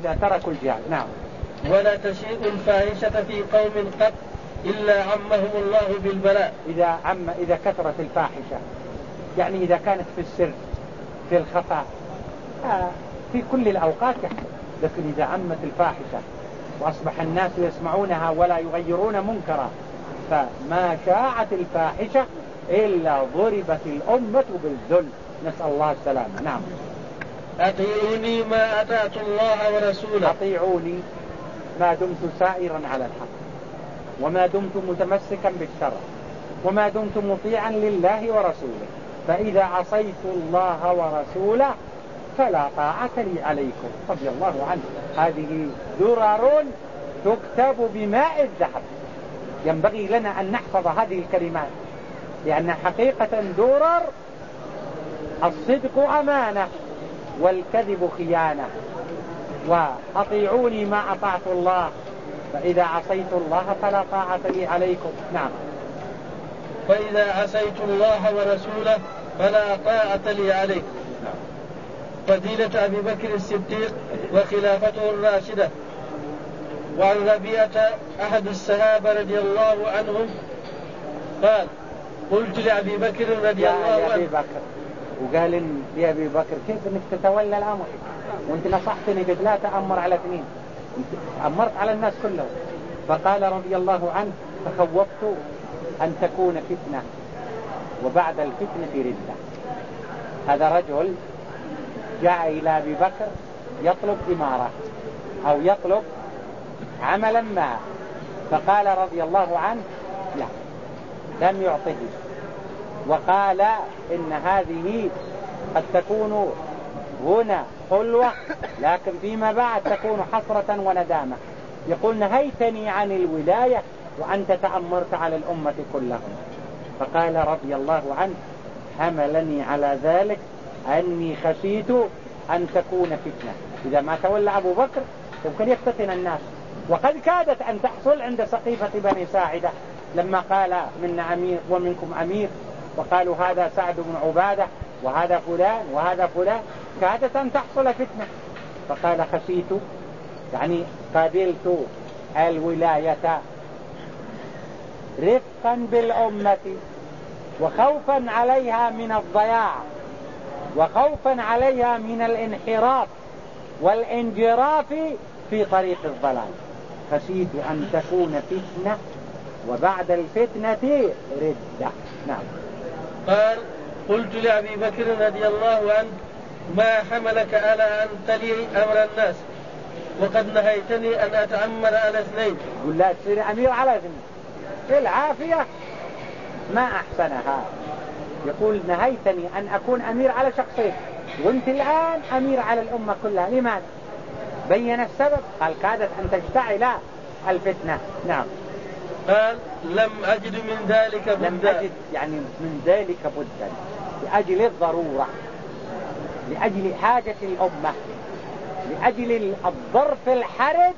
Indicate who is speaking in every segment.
Speaker 1: إذا تركوا الجهاد. نعم.
Speaker 2: ولا تشيء الفاحشة في قوم قط إلا عمهم الله بالبلاء.
Speaker 1: إذا عم إذا كثرت الفاحشة يعني إذا كانت في السر في الخفاء آه في كل الأوقات يحصل لكن إذا عمت الفاحشة وأصبح الناس يسمعونها ولا يغيرون منكرا فما شاعت الفاحشة إلا ضربت الأمة بالذل. نسأل الله السلامة. نعم.
Speaker 2: أطيعوني ما أطعت الله ورسوله.
Speaker 1: أطيعوني ما دمت سائرا على الحق وما دمت متمسكا بالشرع وما دمت مطيعا لله ورسوله. فإذا عصيت الله ورسوله فلا طاعة لي عليكم رضي الله عنه. هذه درر تكتب بماء الذهب. ينبغي لنا أن نحفظ هذه الكلمات لأن حقيقة درر الصدق أمانة. والكذب خيانة. وأطيعوني ما أطعت الله. فإذا عصيت الله فلا طاعة لي عليكم. نعم.
Speaker 2: فإذا عصيت الله ورسوله فلا طاعة لي عليكم. فضيلة أبي بكر الصديق وخلافته الراشدة. وعن ربيعة أحد الصحابة رضي الله عنهم قال قلت لأبي بكر رضي الله عنه
Speaker 1: بكر. وقال يا أبي بكر كيف إنك تتولى الأمر؟ وأنت نصحتني قلت لا تأمر على اثنين. أمرت على الناس كلهم. فقال رضي الله عنه تخوفت أن تكون فتنة وبعد الفتنة ردة. هذا رجل جاء إلى أبي بكر يطلب إمارة أو يطلب عملا ما. فقال رضي الله عنه لا لم يعطه. وقال إن هذه قد تكون هنا حلوة لكن فيما بعد تكون حسرة وندامة. يقول نهيتني عن الولاية وأنت تأمرت على الأمة كلهم. فقال رضي الله عنه حملني على ذلك أني خشيت أن تكون فتنة. إذا ما تولى أبو بكر يمكن يفتتن الناس. وقد كادت أن تحصل عند سقيفة بني ساعدة لما قال منا أمير ومنكم أمير. وقالوا هذا سعد بن عبادة وهذا فلان وهذا فلان. كادت أن تحصل فتنة. فقال خشيت يعني قبلت الولاية رفقا بالأمة وخوفا عليها من الضياع وخوفا عليها من الانحراف والانجراف في طريق الضلال. خشيت أن تكون فتنة وبعد الفتنة ردة. نعم.
Speaker 2: قال قلت لأبي بكر رضي الله عنه ما حملك على أن تلي أمر الناس؟ وقد نهيتني أن أتأمر على اثنين.
Speaker 1: قل لا تصير أمير على اثنين. في العافية؟ ما أحسنها. يقول نهيتني أن أكون أمير على شخصين. وأنت الآن أمير على الأمة كلها. لماذا؟ بين السبب. قال كادت أن تشتعل الفتنة. نعم.
Speaker 2: قال لم أجد من ذلك بدا.
Speaker 1: لم أجد يعني من ذلك بدا. لأجل الضرورة. لأجل حاجة الأمة. لأجل الظرف الحرج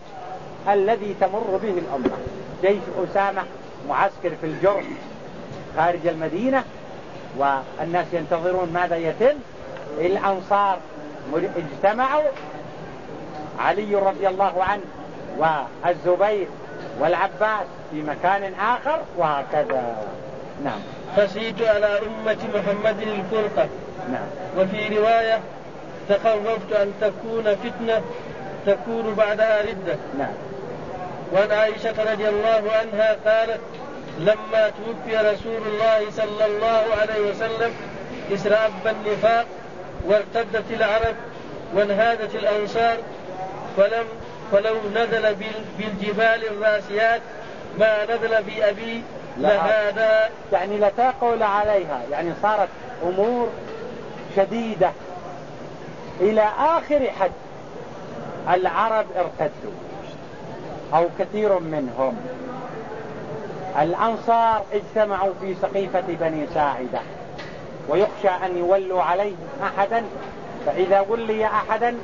Speaker 1: الذي تمر به الأمة. جيش أسامة معسكر في الجرح خارج المدينة والناس ينتظرون ماذا يتم. الأنصار اجتمعوا. علي رضي الله عنه والزبير والعباس في مكان آخر وهكذا. نعم.
Speaker 2: خشيت على أمة محمد الفرقة.
Speaker 1: نعم.
Speaker 2: وفي رواية تخوفت أن تكون فتنة تكون بعدها ردة.
Speaker 1: نعم.
Speaker 2: وعن عائشة رضي الله عنها قالت لما توفي رسول الله صلى الله عليه وسلم استراب النفاق وارتدت العرب وانهادت الأنصار فلم فلو نزل بالجبال الراسيات ما نزل بأبي لهذا
Speaker 1: يعني لا تقول عليها. يعني صارت أمور شديدة. إلى آخر حد العرب ارتدوا. أو كثير منهم. الأنصار اجتمعوا في سقيفة بني ساعدة. ويخشى أن يولوا عليه أحدا. فإذا ولي أحدا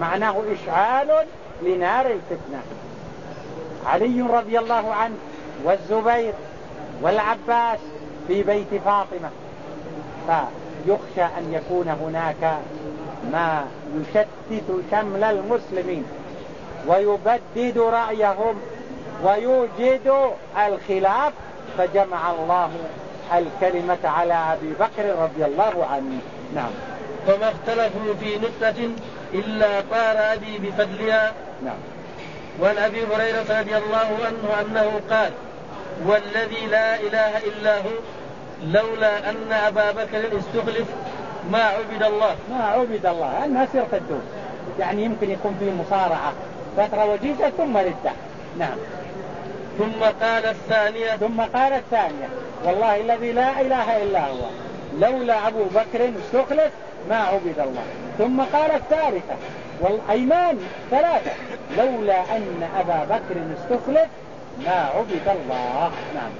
Speaker 1: معناه إشعال لنار الفتنة. علي رضي الله عنه والزبير والعباس في بيت فاطمة. فيخشى أن يكون هناك ما يشتت شمل المسلمين ويبدد رأيهم ويوجد الخلاف فجمع الله الكلمة على أبي بكر رضي الله عنه. نعم.
Speaker 2: وما اختلفوا في نقطة إلا طار أبي بفضلها.
Speaker 1: نعم.
Speaker 2: وعن أبي هريرة رضي الله عنه أنه قال والذي لا إله إلا هو لولا أن أبا بكر استخلف ما عبد الله.
Speaker 1: ما عبد الله. الناس يرتدون. يعني يمكن يكون في مصارعة فترة وجيزة ثم ردة. نعم.
Speaker 2: ثم قال الثانية
Speaker 1: ثم قال الثانية والله الذي لا إله إلا هو لولا أبو بكر استخلف ما عبد الله. ثم قال الثالثة والأيمان ثلاثة. لولا أن أبا بكر استخلف ما عبد الله. نعم.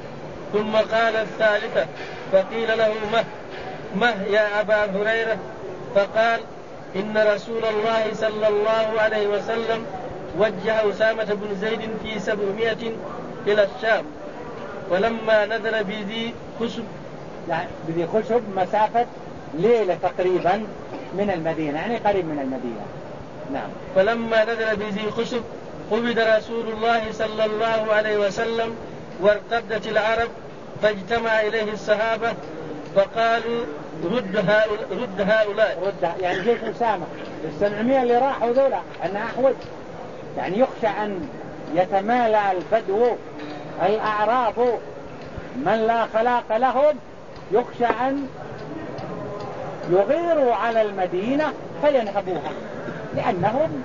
Speaker 2: ثم قال الثالثة فقيل له مه. مه يا أبا هريرة. فقال إن رسول الله صلى الله عليه وسلم وجه أسامة بن زيد في سبعمائة إلى الشام. ولما نزل بذي خشب.
Speaker 1: يعني بذي خشب مسافة ليلة تقريبا من المدينة يعني قريب من المدينة. نعم.
Speaker 2: فلما نزل بذي خشب قبض رسول الله صلى الله عليه وسلم وارتدت العرب فاجتمع إليه الصحابة فقالوا رد هؤلاء رد هؤلاء.
Speaker 1: رد يعني جيش أسامة. السبعمية اللي راحوا ذولا أنها أحوج. يعني يخشى أن يتمالى البدو الأعراب من لا خلاق لهم. يخشى أن يغيروا على المدينة فينهبوها. لأنهم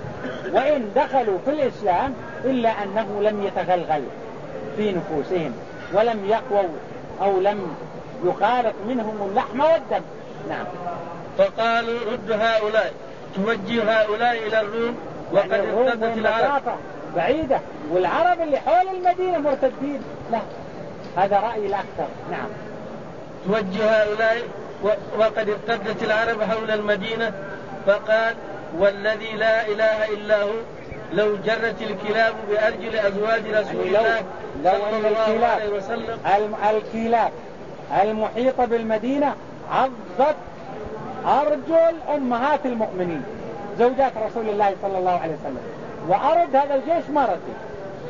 Speaker 1: وإن دخلوا في الإسلام إلا أنه لم يتغلغل في نفوسهم ولم يقووا أو لم يخالط منهم اللحم والدم. نعم.
Speaker 2: فقالوا رد هؤلاء توجه هؤلاء إلى الروم وقد
Speaker 1: يعني
Speaker 2: ارتدت العرب.
Speaker 1: بعيدة والعرب اللي حول المدينة مرتدين. لا هذا رأي الأكثر. نعم.
Speaker 2: توجه هؤلاء وقد ارتدت العرب حول المدينة فقال والذي لا إله إلا هو لو جرت الكلاب بأرجل أزواج رسول الله
Speaker 1: لو
Speaker 2: صلى الله عليه
Speaker 1: الكلاب.
Speaker 2: وسلم.
Speaker 1: الكلاب المحيطة بالمدينة عضت أرجل أمهات المؤمنين زوجات رسول الله صلى الله عليه وسلم. وأرد هذا الجيش ما رد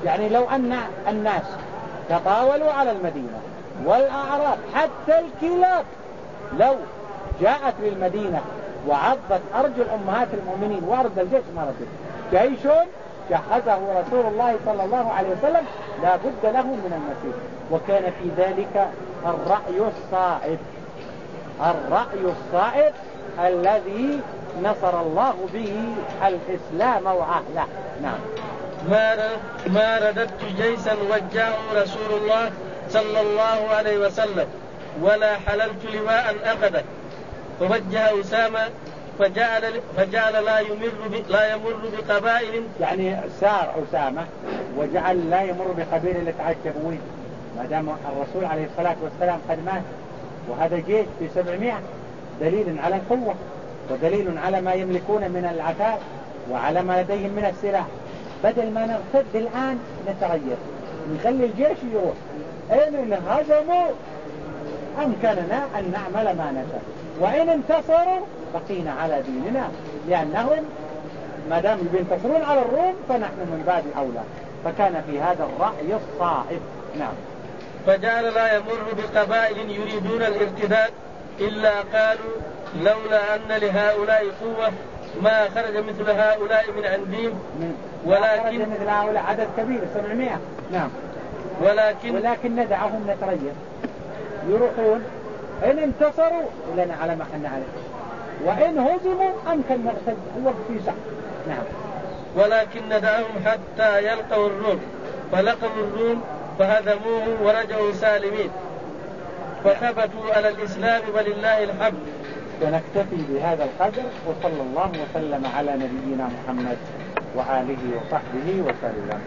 Speaker 1: يعني لو أن الناس تطاولوا على المدينة والأعراب حتى الكلاب لو جاءت للمدينة وعضت أرجل أمهات المؤمنين وأرد الجيش ما رد جيش جهزه رسول الله صلى الله عليه وسلم لا بد له من المسير وكان في ذلك الرأي الصائب. الرأي الصائب الذي نصر الله به الإسلام وأهله. نعم.
Speaker 2: ما ما رددت جيشا وجهه رسول الله صلى الله عليه وسلم. ولا حللت لواء أخذه فوجه أسامة فجعل فجعل لا يمر لا يمر بقبائل.
Speaker 1: يعني سار أسامة وجعل لا يمر بقبيلة يتعجبون ما دام الرسول عليه الصلاة والسلام قد مات وهذا جيش في 700 دليل على القوة ودليل على ما يملكون من العتاد وعلى ما لديهم من السلاح. بدل ما نرتد الآن نتغير. نخلي الجيش يروح. إن انهزموا أمكننا أن نعمل ما نشاء. وإن انتصروا بقينا على ديننا. لأنهم ما دام ينتصرون على الروم فنحن من باب أولى. فكان في هذا الرأي الصائب. نعم.
Speaker 2: فجعل لا يمر بقبائل يريدون الارتداد إلا قالوا لولا أن لهؤلاء قوة ما خرج مثل هؤلاء من عندهم.
Speaker 1: ولكن مثل هؤلاء. عدد كبير 700 نعم.
Speaker 2: ولكن
Speaker 1: ولكن ندعهم نتريث يروحون إن انتصروا لنا على ما إحنا عليه. وإن هزموا أمكن نرتد الوقت في ساعة. نعم.
Speaker 2: ولكن ندعهم حتى يلقوا الروم. فلقوا الروم فهزموهم ورجعوا سالمين. فثبتوا على الإسلام ولله الحمد.
Speaker 1: ونكتفي بهذا القدر وصلى الله وسلم على نبينا محمد وآله وصحبه وسلم.